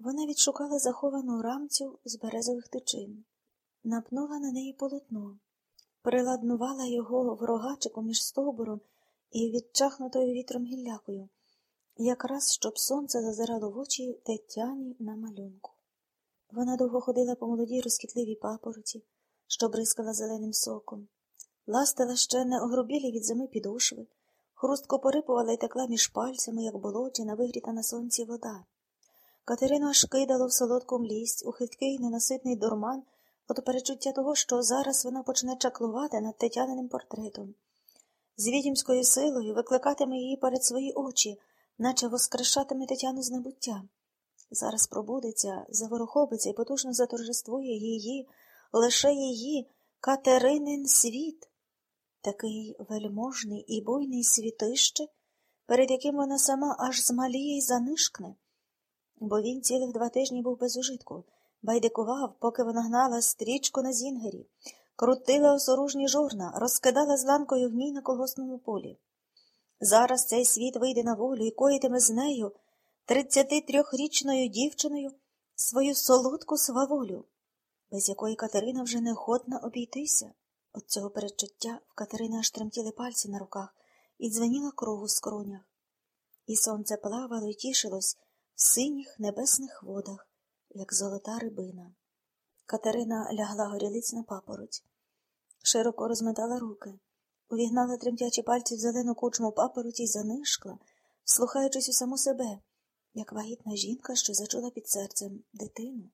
Вона відшукала заховану рамцю з березових тичин, напнула на неї полотно, приладнувала його в рогачику між стовбуром і відчахнутою вітром гіллякою, якраз щоб сонце зазирало в очі Тетяні на малюнку. Вона довго ходила по молодій розкітливій папороті, що бризкала зеленим соком, ластила ще не огрубілі від зими підошви, хрустко порипувала і текла між пальцями, як болочина, вигріта на сонці вода. Катерину аж кидало в солодку млість, у хиткий ненаситний дурман от перечуття того, що зараз вона почне чаклувати над тетяниним портретом. З відімською силою викликатиме її перед свої очі, наче воскрешатиме Тетяну з небуття. Зараз пробудеться, заворохобиться і потужно заторжествує її, лише її Катеринин світ, такий вельможний і буйний світище, перед яким вона сама аж змаліє й занишкне бо він цілих два тижні був без ужитку, байдикував, поки вона гнала стрічку на зінгері, крутила осоружні жорна, розкидала з ланкою гній на колгосному полі. Зараз цей світ вийде на волю і коїтиме з нею, тридцяти трьохрічною дівчиною, свою солодку сваволю, без якої Катерина вже не охотна обійтися. От цього передчуття в Катерини аж тремтіли пальці на руках і дзвеніла кров у скронях. І сонце плавало і тішилось, в синіх небесних водах, як золота рибина. Катерина лягла горілиць на папороть, широко розметала руки, увігнала тремтячі пальці в зелену кучму папороті й занишкла, слухаючись у саму себе, як вагітна жінка, що зачула під серцем дитину.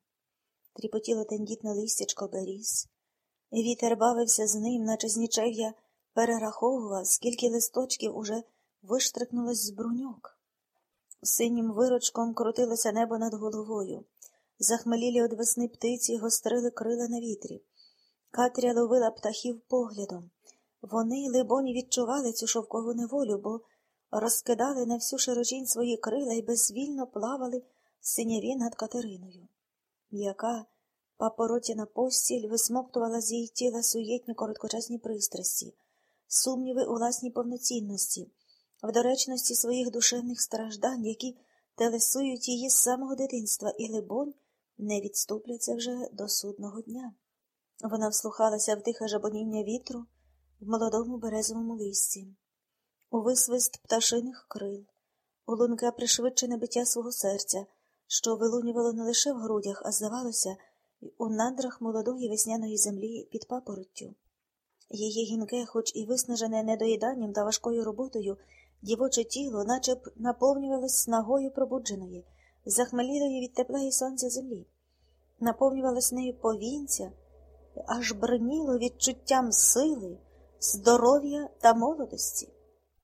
Тріпотіло тендітне листячко беріз. Вітер бавився з ним, наче з нічев'я перераховував, скільки листочків уже виштрикнулось з бруньок. Синім вирочком крутилося небо над головою. Захмелілі од весни птиці гострили крила на вітрі. Катря ловила птахів поглядом. Вони, либоні, відчували цю шовкову неволю, бо розкидали на всю широчінь свої крила і безвільно плавали синяві над Катериною. М'яка папоротіна постіль висмоктувала з її тіла суєтні короткочасні пристрасті, сумніви у власній повноцінності в доречності своїх душевних страждань, які телесують її з самого дитинства і, либонь, не відступляться вже до судного дня. Вона вслухалася в тихе жабоніння вітру в молодому березовому листі, у висвист пташиних крил, у лунке пришвидшене биття свого серця, що вилунювало не лише в грудях, а здавалося, у надрах молодої весняної землі під папороттю. Її гінке, хоч і виснажене недоїданням та важкою роботою, Дівоче тіло наче б наповнювалось снагою пробудженої, захмелілої від тепла і сонця землі, наповнювалось нею повінця, аж брніло відчуттям сили, здоров'я та молодості.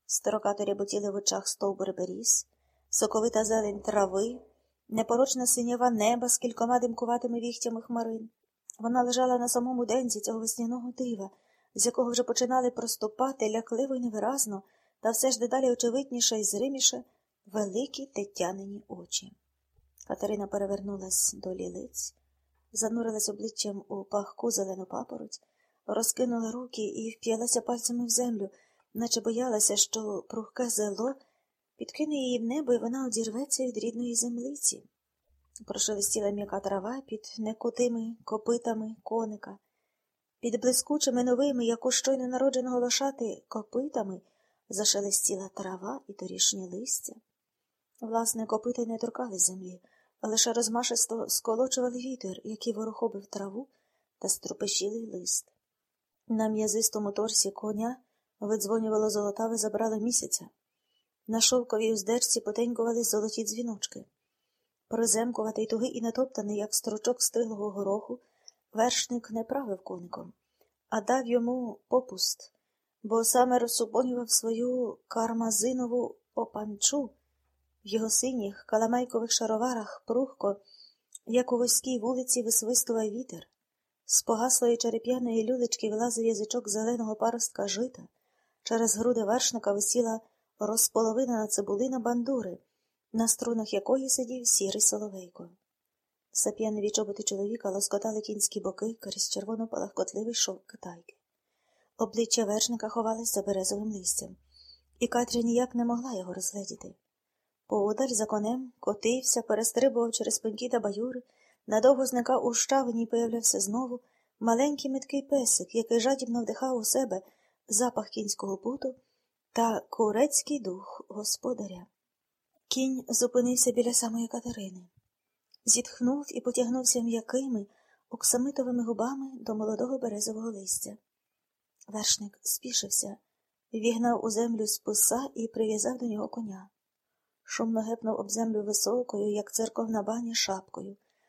Строкато ряботіли в очах стовбури беріз, соковита зелень трави, непорочна синява неба з кількома димкуватими віхтями хмарин. Вона лежала на самому денці цього весняного дива, з якого вже починали проступати лякливо й невиразно та все ж дедалі очевидніше і зриміше великі тетянині очі. Катерина перевернулась до лілиць, занурилась обличчям у пахку зелену папороть, розкинула руки і вп'ялася пальцями в землю, наче боялася, що прухке зело підкине її в небо, і вона одірветься від рідної землиці. Прошелестіла м'яка трава під некотими копитами коника, під блискучими новими, як у щойно народженого лошати, копитами зашелестіла трава і торішнє листя. Власне, копити не торкали землі, а лише розмашисто сколочували вітер, який ворохобив траву та струпещілий лист. На м'язистому торсі коня видзвонювало золотаве забрало місяця. На шовковій уздержці потенькували золоті дзвіночки. Приземкуватий тугий і натоптаний, як стручок стиглого гороху, вершник не правив коником, а дав йому попуст бо саме розсубонював свою кармазинову опанчу в його синіх каламайкових шароварах прухко, як у вузькій вулиці висвистував вітер. З погаслої череп'яної люлечки вилазив язичок зеленого паростка жита, через груди вершника висіла розполовинена цибулина бандури, на струнах якої сидів сірий соловейко. Сап'янові чоботи чоловіка лоскотали кінські боки крізь червоно палахкотливий шов китайки. Обличчя вершника ховалось за березовим листям, і Катря ніяк не могла його розгледіти. Поодаль за конем котився, перестрибував через пеньки та баюри, надовго зникав у щавині і появлявся знову маленький меткий песик, який жадібно вдихав у себе запах кінського путу та курецький дух господаря. Кінь зупинився біля самої Катерини, зітхнув і потягнувся м'якими, оксамитовими губами до молодого березового листя. Вершник спішився, вігнав у землю списа і прив'язав до нього коня. Шумно гепнув об землю високою, як церковна баня, шапкою,